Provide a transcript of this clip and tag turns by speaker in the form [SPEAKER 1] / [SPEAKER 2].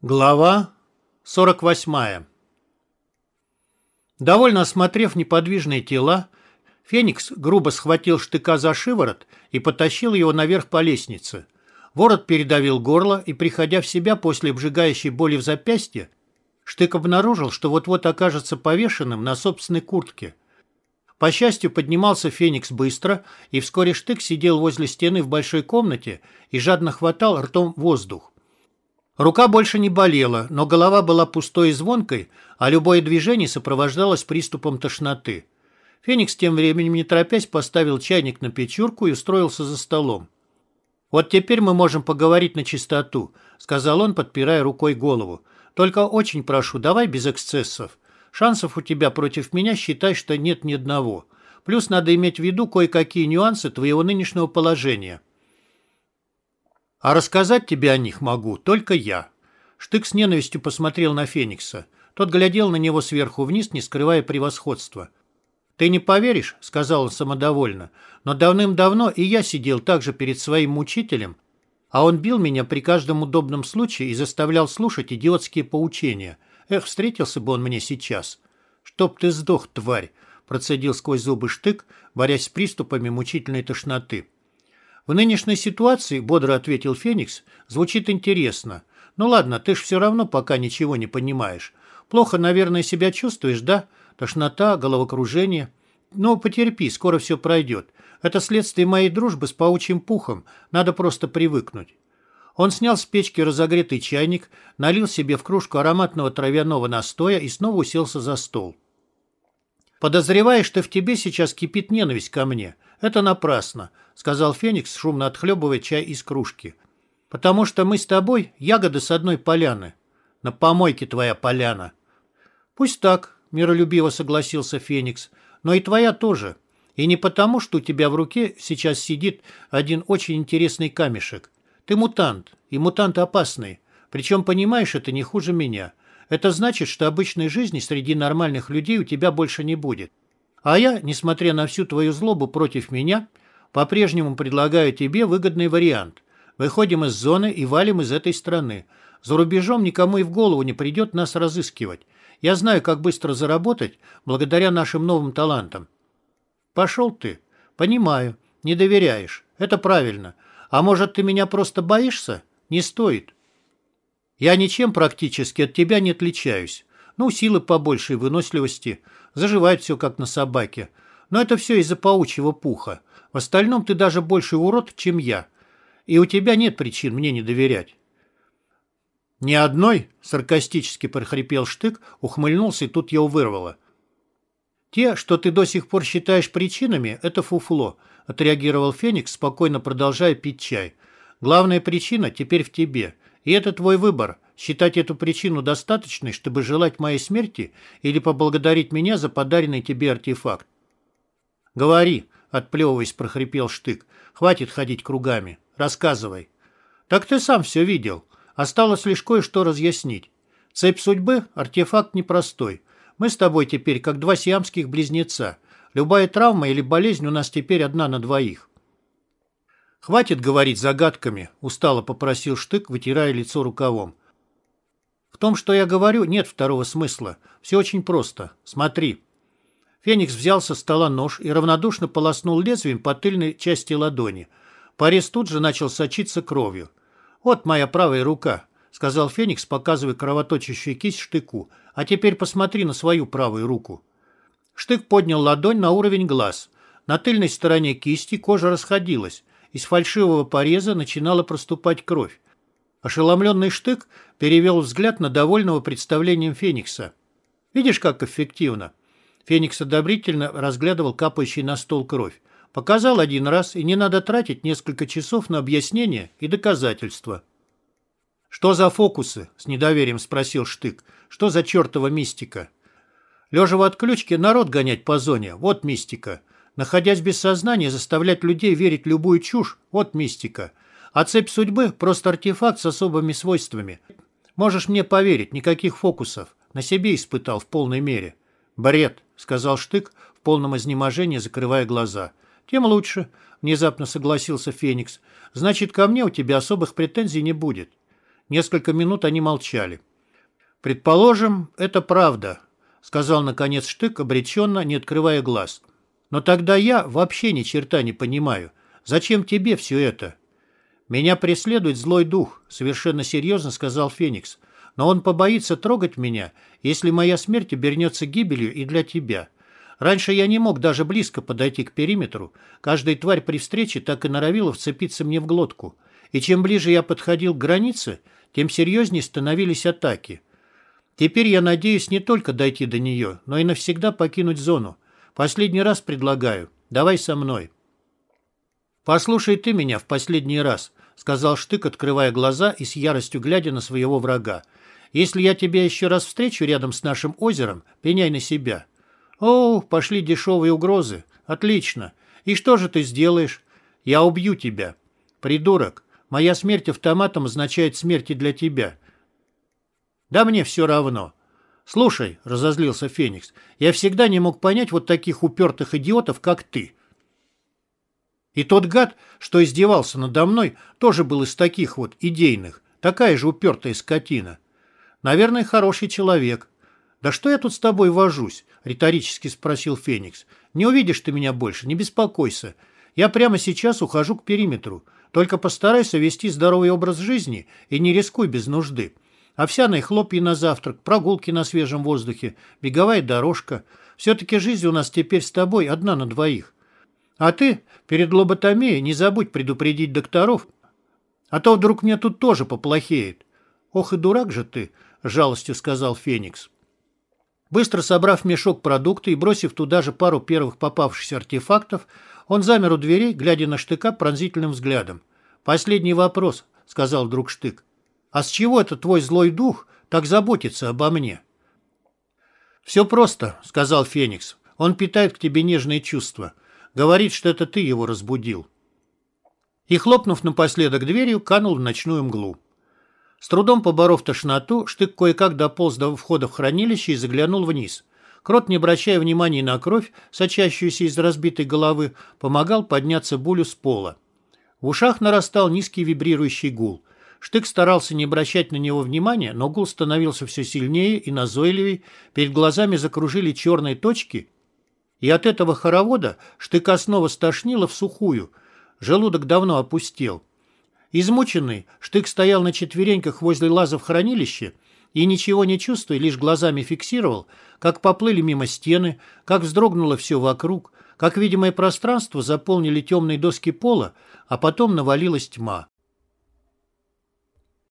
[SPEAKER 1] Глава 48 Довольно осмотрев неподвижные тела, Феникс грубо схватил штыка за шиворот и потащил его наверх по лестнице. Ворот передавил горло, и, приходя в себя после обжигающей боли в запястье, штык обнаружил, что вот-вот окажется повешенным на собственной куртке. По счастью, поднимался Феникс быстро, и вскоре штык сидел возле стены в большой комнате и жадно хватал ртом воздух. Рука больше не болела, но голова была пустой и звонкой, а любое движение сопровождалось приступом тошноты. Феникс тем временем, не торопясь, поставил чайник на печурку и устроился за столом. «Вот теперь мы можем поговорить на чистоту», — сказал он, подпирая рукой голову. «Только очень прошу, давай без эксцессов. Шансов у тебя против меня, считай, что нет ни одного. Плюс надо иметь в виду кое-какие нюансы твоего нынешнего положения». А рассказать тебе о них могу только я. Штык с ненавистью посмотрел на Феникса. Тот глядел на него сверху вниз, не скрывая превосходства. «Ты не поверишь», — сказал он самодовольно, «но давным-давно и я сидел также перед своим учителем, а он бил меня при каждом удобном случае и заставлял слушать идиотские поучения. Эх, встретился бы он мне сейчас». «Чтоб ты сдох, тварь!» — процедил сквозь зубы штык, борясь с приступами мучительной тошноты. «В нынешней ситуации, — бодро ответил Феникс, — звучит интересно. Ну ладно, ты ж все равно пока ничего не понимаешь. Плохо, наверное, себя чувствуешь, да? Тошнота, головокружение. Ну, потерпи, скоро все пройдет. Это следствие моей дружбы с паучьим пухом. Надо просто привыкнуть». Он снял с печки разогретый чайник, налил себе в кружку ароматного травяного настоя и снова уселся за стол. «Подозреваешь, что в тебе сейчас кипит ненависть ко мне. Это напрасно», — сказал Феникс, шумно отхлебывая чай из кружки. «Потому что мы с тобой ягоды с одной поляны. На помойке твоя поляна». «Пусть так», — миролюбиво согласился Феникс, — «но и твоя тоже. И не потому, что у тебя в руке сейчас сидит один очень интересный камешек. Ты мутант, и мутант опасный. Причем понимаешь это не хуже меня. Это значит, что обычной жизни среди нормальных людей у тебя больше не будет. А я, несмотря на всю твою злобу против меня, по-прежнему предлагаю тебе выгодный вариант. Выходим из зоны и валим из этой страны. За рубежом никому и в голову не придет нас разыскивать. Я знаю, как быстро заработать благодаря нашим новым талантам. Пошел ты. Понимаю. Не доверяешь. Это правильно. А может, ты меня просто боишься? Не стоит. Я ничем практически от тебя не отличаюсь. Ну, силы побольше и выносливости. Заживает все, как на собаке. Но это все из-за паучьего пуха. В остальном ты даже больше урод, чем я. И у тебя нет причин мне не доверять. «Ни одной?» — саркастически прохрипел Штык, ухмыльнулся, и тут его вырвало. «Те, что ты до сих пор считаешь причинами, это фуфло», — отреагировал Феникс, спокойно продолжая пить чай. «Главная причина теперь в тебе. И это твой выбор — считать эту причину достаточной, чтобы желать моей смерти или поблагодарить меня за подаренный тебе артефакт. «Говори», — отплевываясь, прохрипел Штык. «Хватит ходить кругами. Рассказывай». «Так ты сам все видел. Осталось лишь кое-что разъяснить. Цепь судьбы — артефакт непростой. Мы с тобой теперь как два сиамских близнеца. Любая травма или болезнь у нас теперь одна на двоих. «Хватит говорить загадками», — устало попросил Штык, вытирая лицо рукавом. «В том, что я говорю, нет второго смысла. Все очень просто. Смотри». Феникс взял со стола нож и равнодушно полоснул лезвием по тыльной части ладони. Порез тут же начал сочиться кровью. «Вот моя правая рука», — сказал Феникс, показывая кровоточащую кисть Штыку. «А теперь посмотри на свою правую руку». Штык поднял ладонь на уровень глаз. На тыльной стороне кисти кожа расходилась. Из фальшивого пореза начинала проступать кровь. Ошеломленный штык перевел взгляд на довольного представлением Феникса. «Видишь, как эффективно?» Феникс одобрительно разглядывал капающий на стол кровь. Показал один раз, и не надо тратить несколько часов на объяснение и доказательства. «Что за фокусы?» — с недоверием спросил Штык. «Что за чертова мистика?» «Лежа в отключке народ гонять по зоне. Вот мистика. Находясь без сознания, заставлять людей верить любую чушь – вот мистика. А цепь судьбы – просто артефакт с особыми свойствами. Можешь мне поверить, никаких фокусов. На себе испытал в полной мере. «Бред», – сказал Штык, в полном изнеможении закрывая глаза. «Тем лучше», – внезапно согласился Феникс. «Значит, ко мне у тебя особых претензий не будет». Несколько минут они молчали. «Предположим, это правда», — сказал наконец Штык, обреченно, не открывая глаз. «Но тогда я вообще ни черта не понимаю. Зачем тебе все это?» «Меня преследует злой дух», — совершенно серьезно сказал Феникс. «Но он побоится трогать меня, если моя смерть обернется гибелью и для тебя. Раньше я не мог даже близко подойти к периметру. Каждая тварь при встрече так и норовила вцепиться мне в глотку. И чем ближе я подходил к границе, тем серьезнее становились атаки. Теперь я надеюсь не только дойти до нее, но и навсегда покинуть зону. Последний раз предлагаю. Давай со мной. «Послушай ты меня в последний раз», — сказал Штык, открывая глаза и с яростью глядя на своего врага. «Если я тебя еще раз встречу рядом с нашим озером, пеняй на себя». «О, пошли дешевые угрозы. Отлично. И что же ты сделаешь? Я убью тебя. Придурок, моя смерть автоматом означает смерть и для тебя. Да мне все равно. Слушай, разозлился Феникс, я всегда не мог понять вот таких упертых идиотов, как ты. И тот гад, что издевался надо мной, тоже был из таких вот идейных, такая же упертая скотина. Наверное, хороший человек. Да что я тут с тобой вожусь? риторически спросил Феникс. Не увидишь ты меня больше, не беспокойся. Я прямо сейчас ухожу к периметру. Только постарайся вести здоровый образ жизни и не рискуй без нужды. Овсяные хлопья на завтрак, прогулки на свежем воздухе, беговая дорожка. Все-таки жизнь у нас теперь с тобой одна на двоих. А ты перед лоботомией не забудь предупредить докторов, а то вдруг мне тут тоже поплохеет. Ох и дурак же ты, жалостью сказал Феникс. Быстро собрав мешок продукты и бросив туда же пару первых попавшихся артефактов, он замер у дверей, глядя на Штыка пронзительным взглядом. «Последний вопрос», — сказал вдруг Штык. «А с чего это твой злой дух так заботится обо мне?» «Все просто», — сказал Феникс. «Он питает к тебе нежные чувства. Говорит, что это ты его разбудил». И, хлопнув напоследок дверью, канул в ночную мглу. С трудом поборов тошноту, Штык кое-как дополз до входа в хранилище и заглянул вниз. Крот, не обращая внимания на кровь, сочащуюся из разбитой головы, помогал подняться Булю с пола. В ушах нарастал низкий вибрирующий гул. Штык старался не обращать на него внимания, но гул становился все сильнее и назойливее, перед глазами закружили черные точки, и от этого хоровода Штыка снова стошнило в сухую. Желудок давно опустел. Измученный, Штык стоял на четвереньках возле лаза в хранилище и, ничего не чувствуя, лишь глазами фиксировал, как поплыли мимо стены, как вздрогнуло все вокруг, как видимое пространство заполнили темные доски пола, а потом навалилась тьма.